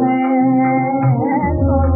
هي ڪون